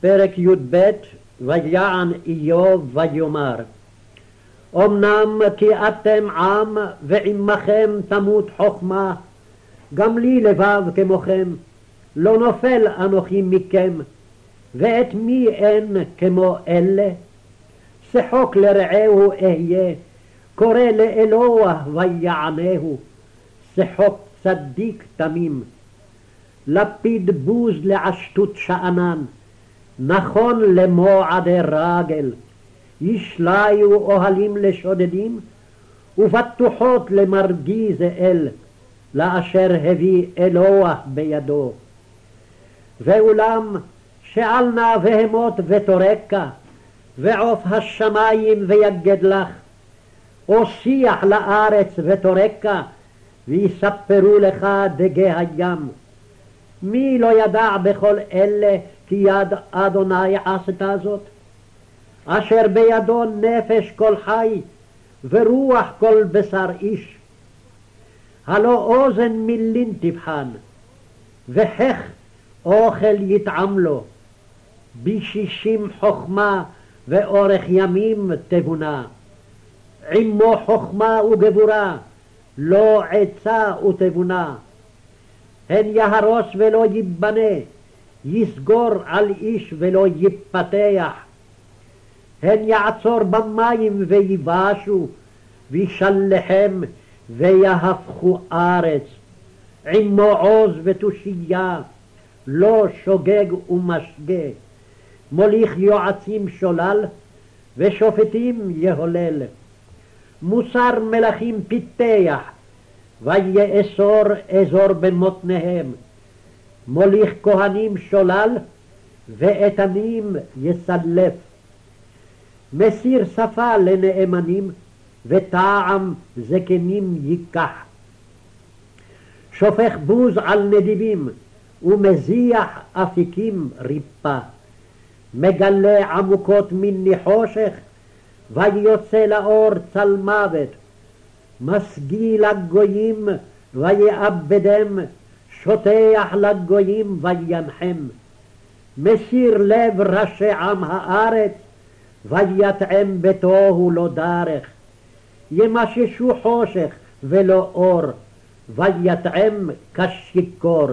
פרק י"ב ויען איוב ויאמר אמנם כי אתם עם ועמכם תמות חכמה גם לי לבב כמוכם לא נופל אנוכי מכם ואת מי אין כמו אלה? שחוק לרעהו אהיה קורא לאלוה ויענהו שחוק צדיק תמים לפיד בוז לעשתות שאנן נכון למועדי רגל, ישליו אוהלים לשודדים, ובטוחות למרגי זאל, לאשר הביא אלוה בידו. ואולם שעל נא בהמות ותורקה, ועוף השמיים ויגד לך, או שיח לארץ ותורקה, ויספרו לך דגי הים. מי לא ידע בכל אלה כי יד אדוני עשתה זאת? אשר בידו נפש כל חי ורוח כל בשר איש. הלא אוזן מילין תבחן, וחך אוכל יטעם לו, בשישים חכמה ואורך ימים תבונה. עמו חכמה וגבורה, לא עצה ותבונה. הן יהרוס ולא ייבנה, יסגור על איש ולא יפתח. הן יעצור במים ויבשו, וישלחם ויהפכו ארץ. עמו עוז ותושייה, לא שוגג ומשגה. מוליך יועצים שולל, ושופטים יהולל. מוסר מלכים פיתח, ויאסור אזור במותניהם. מוליך כהנים שולל, ואיתנים יסלף. מסיר שפה לנאמנים, וטעם זקנים ייקח. שופך בוז על נדיבים, ומזיח אפיקים ריפה. מגלה עמוקות מן נחושך, ויוצא לאור צל מוות. משגיא לגויים ויאבדם, שוטח לגויים וינחם. מסיר לב ראשי עם הארץ, ויטעם בתוהו לא דרך. ימששו חושך ולא אור, ויטעם כשיכור.